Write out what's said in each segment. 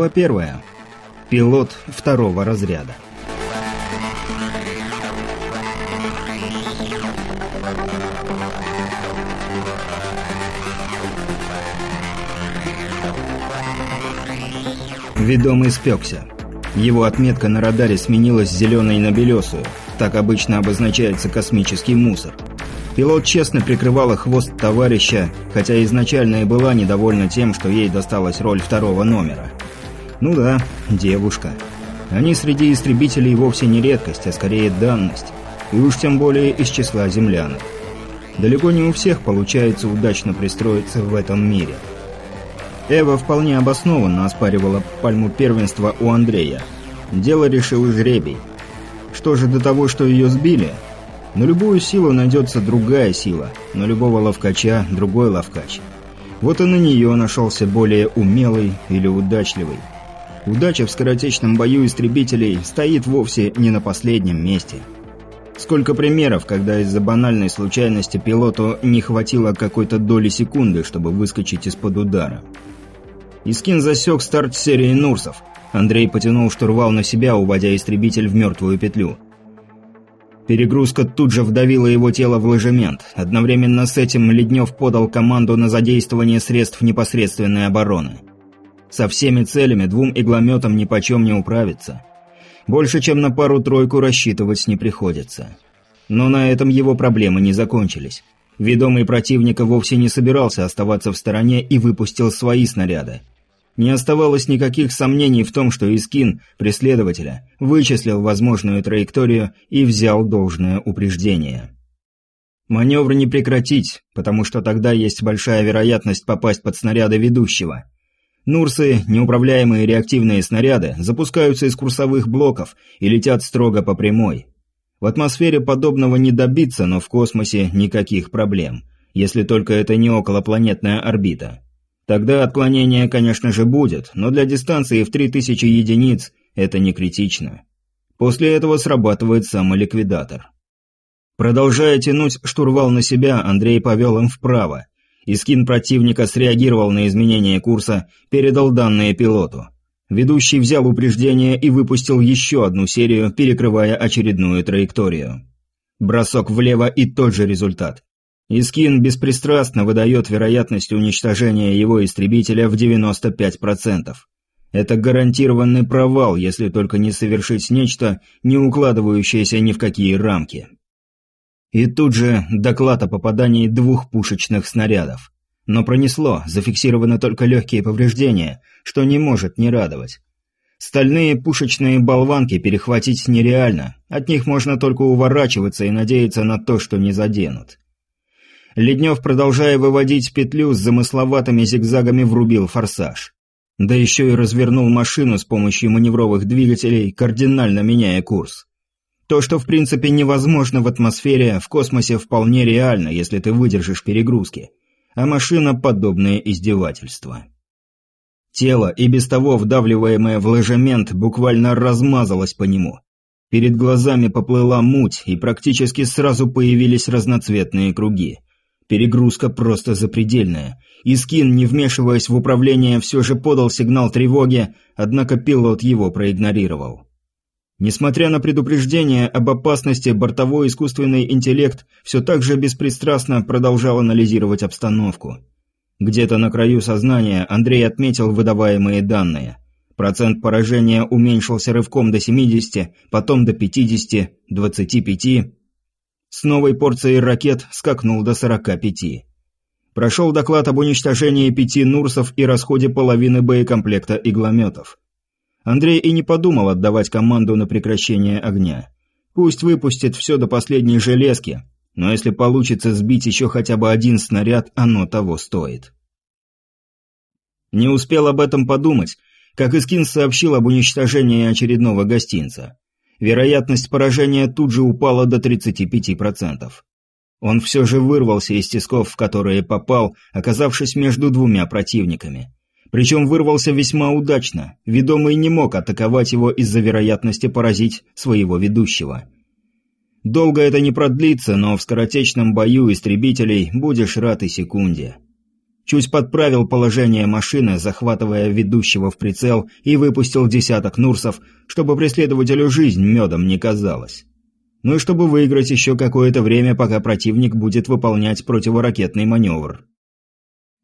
Глава первая. Пилот второго разряда. Ведомый спекся. Его отметка на радаре сменилась зеленой на белесую. Так обычно обозначается космический мусор. Пилот честно прикрывала хвост товарища, хотя изначально и была недовольна тем, что ей досталась роль второго номера. Ну да, девушка. Они среди истребителей вовсе не редкость, а скорее данность. И уж тем более из числа землянок. Далеко не у всех получается удачно пристроиться в этом мире. Эва вполне обоснованно оспаривала пальму первенства у Андрея. Дело решил жребий. Что же до того, что ее сбили? На любую силу найдется другая сила, на любого ловкача – другой ловкач. Вот и на нее нашелся более умелый или удачливый. Удача в скоротечном бою истребителей стоит вовсе не на последнем месте. Сколько примеров, когда из-за банальной случайности пилоту не хватило какой-то доли секунды, чтобы выскочить из-под удара. Искин засек старт серии Нурсов. Андрей потянул штурвал на себя, уводя истребитель в мертвую петлю. Перегрузка тут же вдавила его тело в ложемент. Одновременно с этим Леднев подал команду на задействование средств непосредственной обороны. Со всеми целями двум иглометам нипочем не управиться. Больше чем на пару-тройку рассчитывать не приходится. Но на этом его проблемы не закончились. Ведомый противника вовсе не собирался оставаться в стороне и выпустил свои снаряды. Не оставалось никаких сомнений в том, что Искин, преследователя, вычислил возможную траекторию и взял должное упреждение. Маневр не прекратить, потому что тогда есть большая вероятность попасть под снаряды ведущего. Нурсы, неуправляемые реактивные снаряды, запускаются из курсовых блоков и летят строго по прямой. В атмосфере подобного не добиться, но в космосе никаких проблем, если только это не околопланетная орбита. Тогда отклонение, конечно же, будет, но для дистанции в 3000 единиц это не критично. После этого срабатывает самоликвидатор. Продолжая тянуть штурвал на себя, Андрей повел им вправо. Искин противника среагировал на изменение курса, передал данные пилоту. Ведущий взял упреждение и выпустил еще одну серию, перекрывая очередную траекторию. Бросок влево и тот же результат. Искин беспристрастно выдает вероятность уничтожения его истребителя в 95%. Это гарантированный провал, если только не совершить нечто, не укладывающееся ни в какие рамки. И тут же доклад о попадании двух пушечных снарядов. Но пронесло, зафиксированы только легкие повреждения, что не может не радовать. Стальные пушечные болванки перехватить нереально, от них можно только уворачиваться и надеяться на то, что не заденут. Леднев, продолжая выводить петлю с замысловатыми зигзагами, врубил форсаж. Да еще и развернул машину с помощью маневровых двигателей, кардинально меняя курс. То, что в принципе невозможно в атмосфере, в космосе вполне реально, если ты выдержишь перегрузки а машина – подобное издевательство. Тело, и без того вдавливаемое в ложемент, буквально размазалось по нему. Перед глазами поплыла муть, и практически сразу появились разноцветные круги. Перегрузка просто запредельная. Искин, не вмешиваясь в управление, все же подал сигнал тревоги, однако пилот его проигнорировал. Несмотря на предупреждение об опасности, бортовой искусственный интеллект все так же беспристрастно продолжал анализировать обстановку. Где-то на краю сознания Андрей отметил выдаваемые данные. Процент поражения уменьшился рывком до 70, потом до 50, 25. С новой порцией ракет скакнул до 45. Прошел доклад об уничтожении пяти Нурсов и расходе половины боекомплекта иглометов. Андрей и не подумал отдавать команду на прекращение огня. Пусть выпустит все до последней железки, но если получится сбить еще хотя бы один снаряд, оно того стоит. Не успел об этом подумать, как Искин сообщил об уничтожении очередного гостинца. Вероятность поражения тут же упала до 35%. Он все же вырвался из тисков, в которые попал, оказавшись между двумя противниками. Причем вырвался весьма удачно. Ведомый не мог атаковать его из-за вероятности поразить своего ведущего. Долго это не продлится, но в скоротечном бою истребителей будешь рад и секунде. чуть подправил положение машины, захватывая ведущего в прицел и выпустил десяток Нурсов, чтобы преследователю жизнь медом не казалась. Ну и чтобы выиграть еще какое-то время, пока противник будет выполнять противоракетный маневр.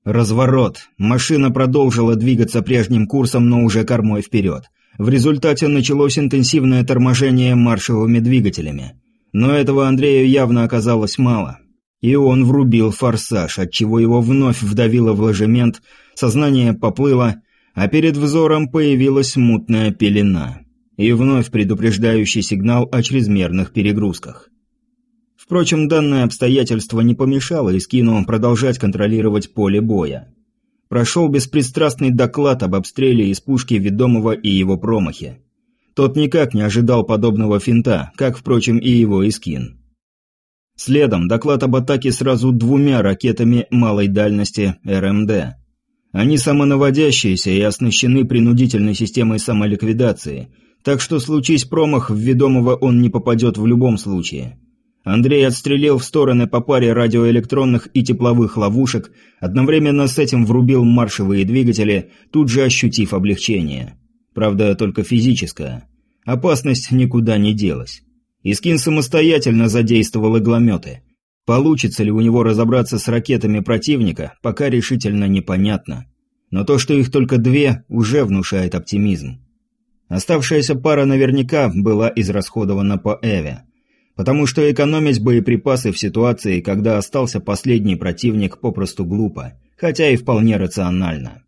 Разворот. Машина продолжила двигаться прежним курсом, но уже кормой вперед. В результате началось интенсивное торможение маршевыми двигателями. Но этого Андрею явно оказалось мало. И он врубил форсаж, отчего его вновь вдавило в ложемент, сознание поплыло, а перед взором появилась мутная пелена. И вновь предупреждающий сигнал о чрезмерных перегрузках. Впрочем, данное обстоятельство не помешало Искину продолжать контролировать поле боя. Прошел беспристрастный доклад об обстреле из пушки ведомого и его промахе. Тот никак не ожидал подобного финта, как, впрочем, и его Искин. Следом доклад об атаке сразу двумя ракетами малой дальности РМД. Они самонаводящиеся и оснащены принудительной системой самоликвидации, так что случись промах, в ведомого он не попадет в любом случае. Андрей отстрелил в стороны по паре радиоэлектронных и тепловых ловушек, одновременно с этим врубил маршевые двигатели, тут же ощутив облегчение. Правда, только физическое. Опасность никуда не делась. Искин самостоятельно задействовал иглометы. Получится ли у него разобраться с ракетами противника, пока решительно непонятно. Но то, что их только две, уже внушает оптимизм. Оставшаяся пара наверняка была израсходована по Эве – Потому что экономить боеприпасы в ситуации, когда остался последний противник, попросту глупо, хотя и вполне рационально.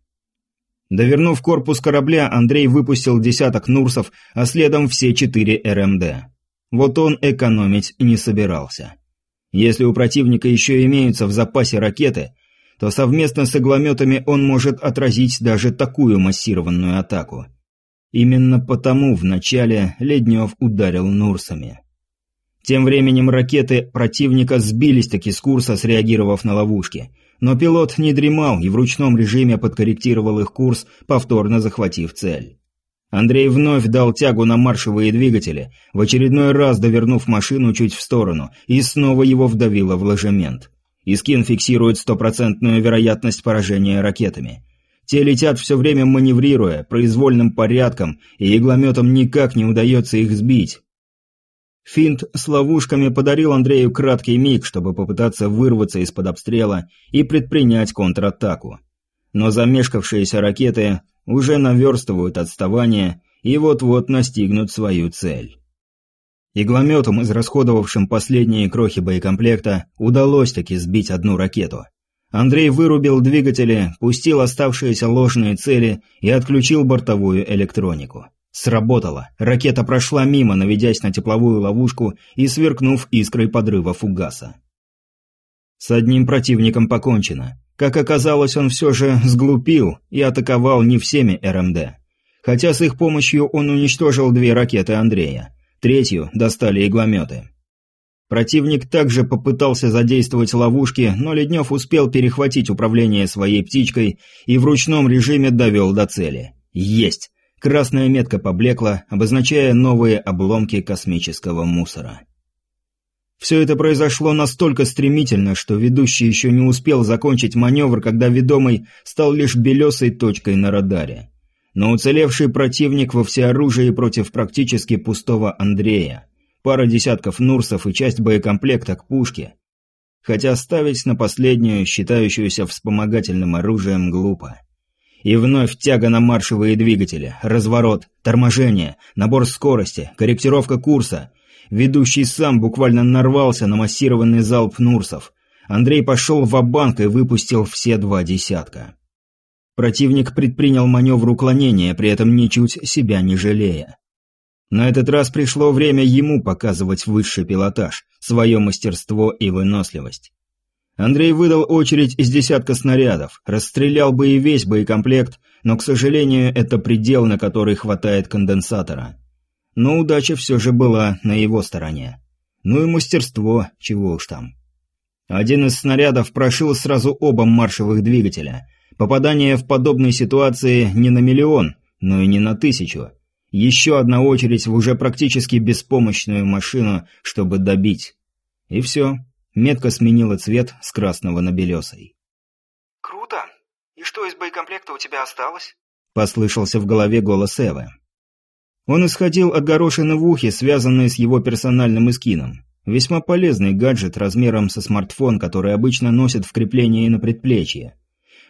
Довернув корпус корабля, Андрей выпустил десяток Нурсов, а следом все четыре РМД. Вот он экономить не собирался. Если у противника еще имеются в запасе ракеты, то совместно с иглометами он может отразить даже такую массированную атаку. Именно потому вначале Леднев ударил Нурсами. Тем временем ракеты противника сбились-таки с курса, среагировав на ловушки. Но пилот не дремал и в ручном режиме подкорректировал их курс, повторно захватив цель. Андрей вновь дал тягу на маршевые двигатели, в очередной раз довернув машину чуть в сторону, и снова его вдавило в ложемент. Искин фиксирует стопроцентную вероятность поражения ракетами. Те летят все время маневрируя, произвольным порядком, и иглометам никак не удается их сбить. Финт с ловушками подарил Андрею краткий миг, чтобы попытаться вырваться из-под обстрела и предпринять контратаку. Но замешкавшиеся ракеты уже наверстывают отставание и вот-вот настигнут свою цель. Иглометом, израсходовавшим последние крохи боекомплекта, удалось таки сбить одну ракету. Андрей вырубил двигатели, пустил оставшиеся ложные цели и отключил бортовую электронику. Сработало. Ракета прошла мимо, наведясь на тепловую ловушку и сверкнув искрой подрыва фугаса. С одним противником покончено. Как оказалось, он все же сглупил и атаковал не всеми РМД. Хотя с их помощью он уничтожил две ракеты Андрея. Третью достали иглометы. Противник также попытался задействовать ловушки, но Леднев успел перехватить управление своей птичкой и в ручном режиме довел до цели. Есть! Красная метка поблекла, обозначая новые обломки космического мусора. Все это произошло настолько стремительно, что ведущий еще не успел закончить маневр, когда ведомый стал лишь белесой точкой на радаре. Но уцелевший противник во всеоружии против практически пустого Андрея. Пара десятков Нурсов и часть боекомплекта к пушке. Хотя ставить на последнюю, считающуюся вспомогательным оружием, глупо. И вновь тяга на маршевые двигатели, разворот, торможение, набор скорости, корректировка курса. Ведущий сам буквально нарвался на массированный залп Нурсов. Андрей пошел в банк и выпустил все два десятка. Противник предпринял маневр уклонения, при этом ничуть себя не жалея. На этот раз пришло время ему показывать высший пилотаж, свое мастерство и выносливость. Андрей выдал очередь из десятка снарядов, расстрелял бы и весь боекомплект, но, к сожалению, это предел, на который хватает конденсатора. Но удача все же была на его стороне. Ну и мастерство, чего уж там. Один из снарядов прошил сразу оба маршевых двигателя. Попадание в подобной ситуации не на миллион, но и не на тысячу. Еще одна очередь в уже практически беспомощную машину, чтобы добить. И все. Метка сменила цвет с красного на белесый. «Круто!» «И что из боекомплекта у тебя осталось?» – послышался в голове голос Эвы. Он исходил от горошины в ухе, связанной с его персональным эскином. Весьма полезный гаджет размером со смартфон, который обычно носят в креплении на предплечье.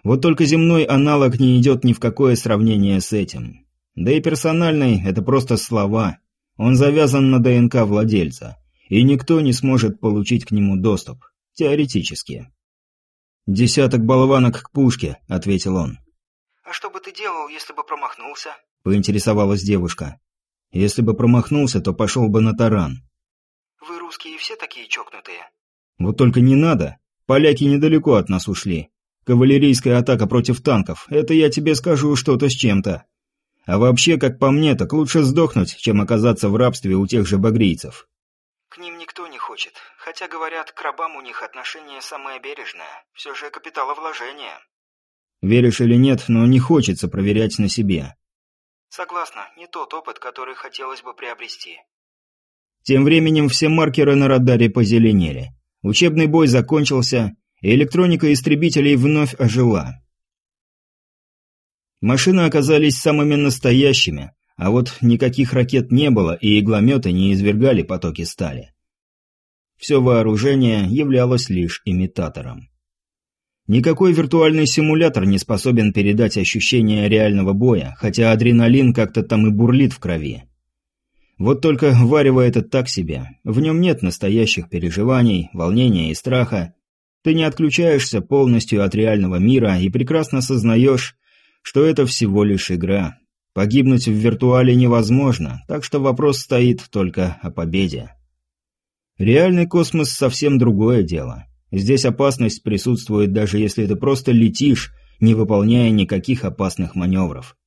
Вот только земной аналог не идет ни в какое сравнение с этим. Да и персональный – это просто слова. Он завязан на ДНК владельца, и никто не сможет получить к нему доступ. Теоретически. «Десяток болванок к пушке», — ответил он. «А что бы ты делал, если бы промахнулся?» — поинтересовалась девушка. «Если бы промахнулся, то пошел бы на таран». «Вы, русские, все такие чокнутые?» «Вот только не надо. Поляки недалеко от нас ушли. Кавалерийская атака против танков — это я тебе скажу что-то с чем-то. А вообще, как по мне, так лучше сдохнуть, чем оказаться в рабстве у тех же багрийцев». «К ним никто не хочет. Хотя, говорят, к рабам у них отношение самое бережное. Все же капиталовложение. Веришь или нет, но не хочется проверять на себе. Согласна, не тот опыт, который хотелось бы приобрести. Тем временем все маркеры на радаре позеленели. Учебный бой закончился, и электроника истребителей вновь ожила. Машины оказались самыми настоящими, а вот никаких ракет не было, и иглометы не извергали потоки стали. Все вооружение являлось лишь имитатором. Никакой виртуальный симулятор не способен передать ощущение реального боя, хотя адреналин как-то там и бурлит в крови. Вот только варево это так себе. В нем нет настоящих переживаний, волнения и страха. Ты не отключаешься полностью от реального мира и прекрасно сознаешь, что это всего лишь игра. Погибнуть в виртуале невозможно, так что вопрос стоит только о победе. Реальный космос совсем другое дело. Здесь опасность присутствует даже если ты просто летишь, не выполняя никаких опасных маневров.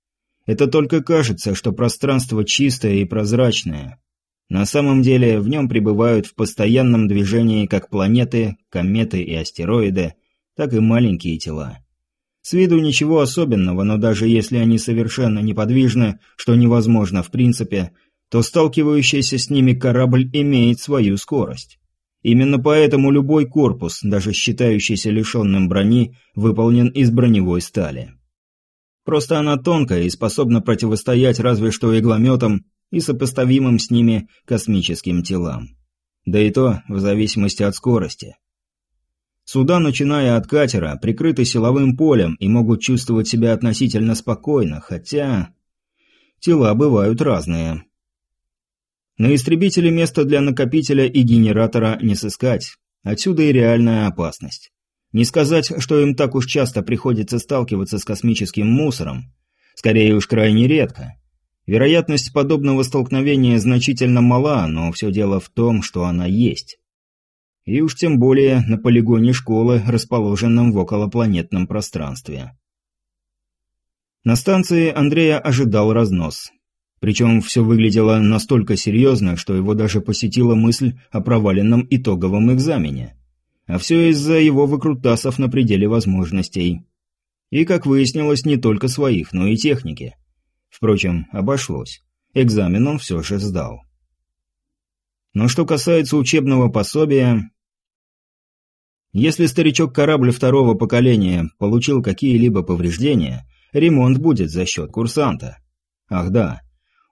Это только кажется, что пространство чистое и прозрачное. На самом деле в нем пребывают в постоянном движении как планеты, кометы и астероиды, так и маленькие тела. С виду ничего особенного, но даже если они совершенно неподвижны, что невозможно в принципе, то сталкивающийся с ними корабль имеет свою скорость. Именно поэтому любой корпус, даже считающийся лишенным брони, выполнен из броневой стали. Просто она тонкая и способна противостоять разве что иглометам и сопоставимым с ними космическим телам. Да и то в зависимости от скорости. Суда, начиная от катера, прикрыты силовым полем и могут чувствовать себя относительно спокойно, хотя... Тела бывают разные. На истребителе место для накопителя и генератора не сыскать. Отсюда и реальная опасность. Не сказать, что им так уж часто приходится сталкиваться с космическим мусором. Скорее уж крайне редко. Вероятность подобного столкновения значительно мала, но все дело в том, что она есть. И уж тем более на полигоне школы, расположенном в околопланетном пространстве. На станции Андрея ожидал разнос. Причем все выглядело настолько серьезно, что его даже посетила мысль о проваленном итоговом экзамене. А все из-за его выкрутасов на пределе возможностей. И, как выяснилось, не только своих, но и техники. Впрочем, обошлось. Экзамен он все же сдал. Но что касается учебного пособия... Если старичок-корабль второго поколения получил какие-либо повреждения, ремонт будет за счет курсанта. Ах да,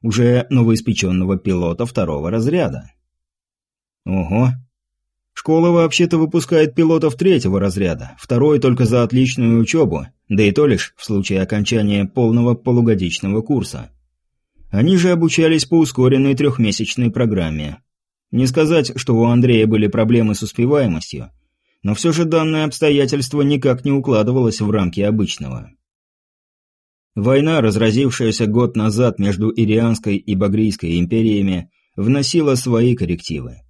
уже новоиспеченного пилота второго разряда. Ого. Школа вообще-то выпускает пилотов третьего разряда, второй только за отличную учебу, да и то лишь в случае окончания полного полугодичного курса. Они же обучались по ускоренной трехмесячной программе. Не сказать, что у Андрея были проблемы с успеваемостью, но все же данное обстоятельство никак не укладывалось в рамки обычного. Война, разразившаяся год назад между Ирианской и Багрийской империями, вносила свои коррективы.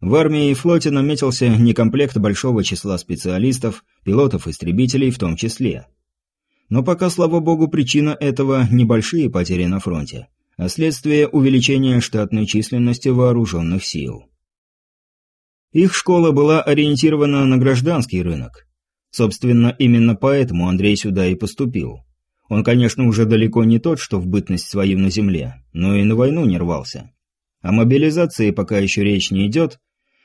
В армии и флоте наметился некомплект большого числа специалистов, пилотов-истребителей в том числе. Но пока, слава богу, причина этого – небольшие потери на фронте, а следствие увеличения штатной численности вооруженных сил. Их школа была ориентирована на гражданский рынок. Собственно, именно поэтому Андрей сюда и поступил. Он, конечно, уже далеко не тот, что в бытность свою на земле, но и на войну не рвался. О мобилизации пока еще речь не идет,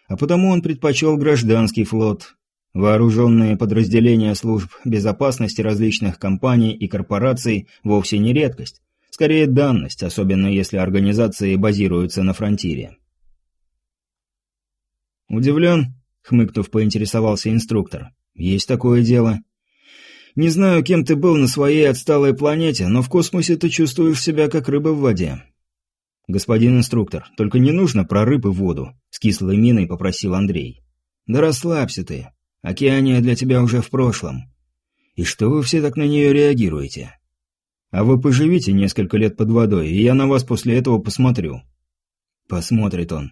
а потому он предпочел гражданский флот. Вооруженные подразделения служб безопасности различных компаний и корпораций вовсе не редкость. Скорее данность, особенно если организации базируются на фронтире. «Удивлен?» — хмыкнув, поинтересовался инструктор. «Есть такое дело. Не знаю, кем ты был на своей отсталой планете, но в космосе ты чувствуешь себя как рыба в воде». «Господин инструктор, только не нужно про рыб и воду», — с кислой миной попросил Андрей. «Да расслабься ты. Океания для тебя уже в прошлом. И что вы все так на нее реагируете? А вы поживите несколько лет под водой, и я на вас после этого посмотрю». Посмотрит он.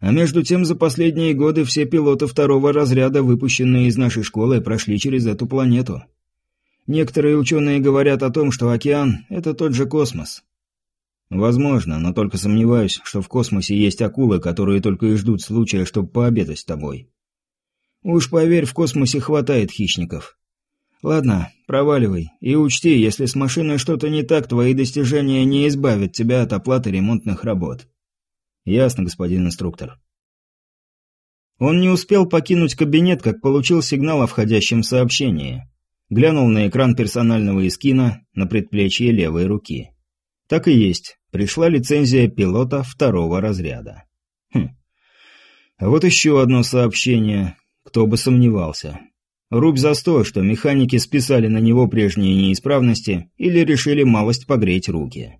А между тем, за последние годы все пилоты второго разряда, выпущенные из нашей школы, прошли через эту планету. Некоторые ученые говорят о том, что океан – это тот же космос. Возможно, но только сомневаюсь, что в космосе есть акулы, которые только и ждут случая, чтобы пообедать с тобой. Уж поверь, в космосе хватает хищников. Ладно, проваливай. И учти, если с машиной что-то не так, твои достижения не избавят тебя от оплаты ремонтных работ. Ясно, господин инструктор. Он не успел покинуть кабинет, как получил сигнал о входящем сообщении. Глянул на экран персонального эскина на предплечье левой руки. Так и есть. Пришла лицензия пилота второго разряда. Хм. А вот еще одно сообщение. Кто бы сомневался. Рубь за сто, что механики списали на него прежние неисправности или решили малость погреть руки.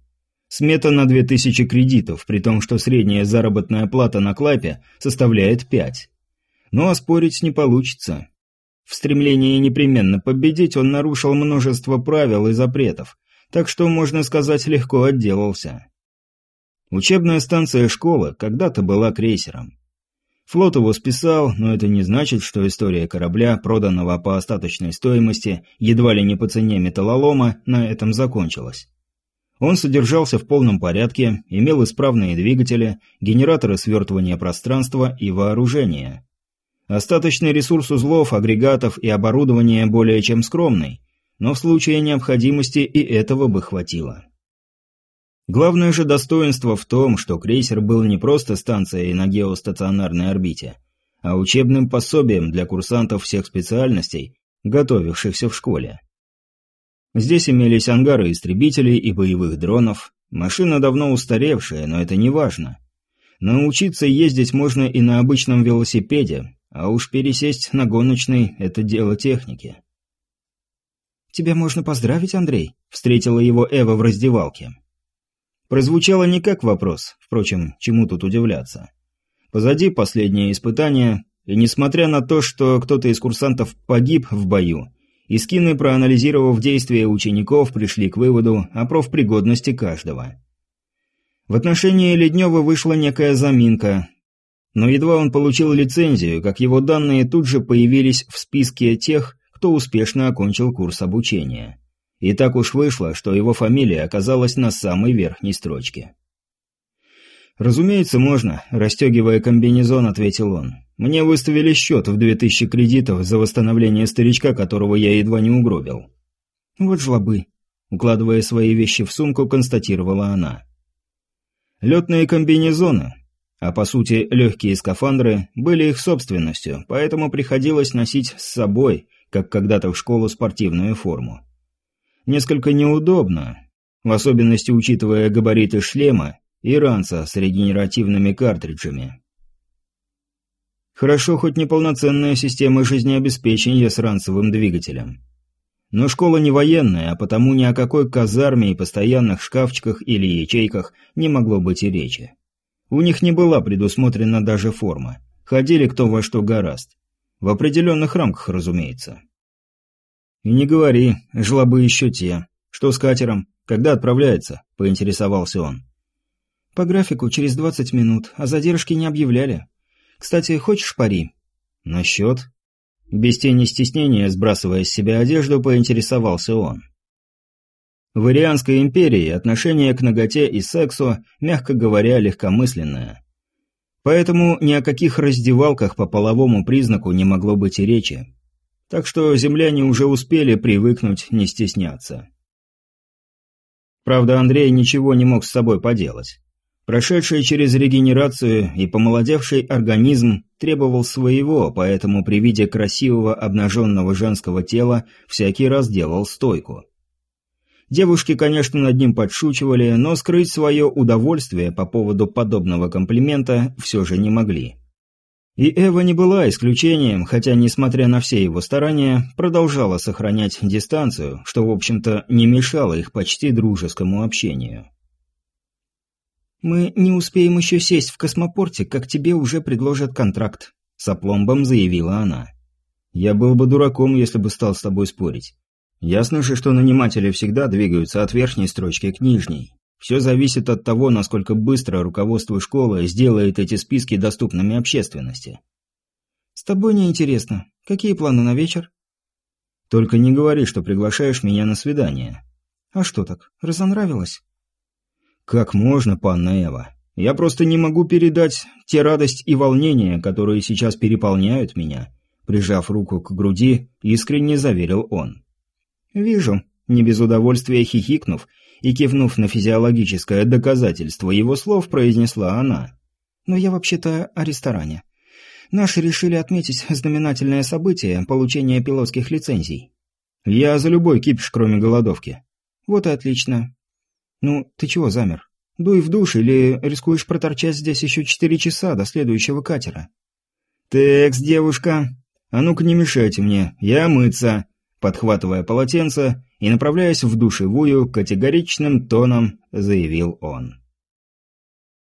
Смета на 2000 кредитов, при том, что средняя заработная плата на клапе составляет 5. Но оспорить не получится. В стремлении непременно победить он нарушил множество правил и запретов, так что, можно сказать, легко отделался. Учебная станция школы когда-то была крейсером. Флот его списал, но это не значит, что история корабля, проданного по остаточной стоимости, едва ли не по цене металлолома, на этом закончилась. Он содержался в полном порядке, имел исправные двигатели, генераторы свертывания пространства и вооружение. Остаточный ресурс узлов, агрегатов и оборудования более чем скромный, но в случае необходимости и этого бы хватило. Главное же достоинство в том, что крейсер был не просто станцией на геостационарной орбите, а учебным пособием для курсантов всех специальностей, готовившихся в школе. Здесь имелись ангары истребителей и боевых дронов, машина давно устаревшая, но это не важно. Научиться ездить можно и на обычном велосипеде, а уж пересесть на гоночный – это дело техники. «Тебя можно поздравить, Андрей?» – встретила его Эва в раздевалке. Прозвучало не как вопрос, впрочем, чему тут удивляться. Позади последнее испытание, и несмотря на то, что кто-то из курсантов погиб в бою, Искины, проанализировав действия учеников, пришли к выводу о профпригодности каждого. В отношении Леднева вышла некая заминка, но едва он получил лицензию, как его данные тут же появились в списке тех, кто успешно окончил курс обучения. И так уж вышло, что его фамилия оказалась на самой верхней строчке. «Разумеется, можно», – расстегивая комбинезон, ответил он. «Мне выставили счет в 2000 кредитов за восстановление старичка, которого я едва не угробил». «Вот жлобы», – укладывая свои вещи в сумку, констатировала она. Летные комбинезоны, а по сути легкие скафандры, были их собственностью, поэтому приходилось носить с собой, как когда-то в школу, спортивную форму. Несколько неудобно, в особенности учитывая габариты шлема и ранца с регенеративными картриджами. Хорошо, хоть неполноценная система жизнеобеспечения с ранцевым двигателем. Но школа не военная, а потому ни о какой казарме и постоянных шкафчиках или ячейках не могло быть и речи. У них не была предусмотрена даже форма. Ходили кто во что гораст. В определенных рамках, разумеется. «И не говори, жлобы еще те. Что с катером? Когда отправляется?» – поинтересовался он. «По графику через 20 минут, а задержки не объявляли. Кстати, хочешь пари?» «Насчет?» Без тени стеснения, сбрасывая с себя одежду, поинтересовался он. В Ирианской империи отношение к ноготе и сексу, мягко говоря, легкомысленное. Поэтому ни о каких раздевалках по половому признаку не могло быть и речи. Так что земляне уже успели привыкнуть не стесняться. Правда, Андрей ничего не мог с собой поделать. Прошедший через регенерацию и помолодевший организм требовал своего, поэтому при виде красивого обнаженного женского тела всякий раз делал стойку. Девушки, конечно, над ним подшучивали, но скрыть свое удовольствие по поводу подобного комплимента все же не могли. И Эва не была исключением, хотя, несмотря на все его старания, продолжала сохранять дистанцию, что, в общем-то, не мешало их почти дружескому общению. «Мы не успеем еще сесть в космопорте, как тебе уже предложат контракт», — с заявила она. «Я был бы дураком, если бы стал с тобой спорить. Ясно же, что наниматели всегда двигаются от верхней строчки к нижней. Все зависит от того, насколько быстро руководство школы сделает эти списки доступными общественности». «С тобой неинтересно. Какие планы на вечер?» «Только не говори, что приглашаешь меня на свидание». «А что так, разонравилось?» «Как можно, панна Эва? Я просто не могу передать те радость и волнение, которые сейчас переполняют меня», прижав руку к груди, искренне заверил он. «Вижу», не без удовольствия хихикнув и кивнув на физиологическое доказательство его слов, произнесла она. «Но я вообще-то о ресторане. Наши решили отметить знаменательное событие – получение пилотских лицензий». «Я за любой кипиш, кроме голодовки». «Вот и отлично. «Ну, ты чего замер? Дуй в душ или рискуешь проторчать здесь еще четыре часа до следующего катера?» «Текс, девушка, а ну-ка не мешайте мне, я мыться!» Подхватывая полотенце и направляясь в душевую, категоричным тоном заявил он.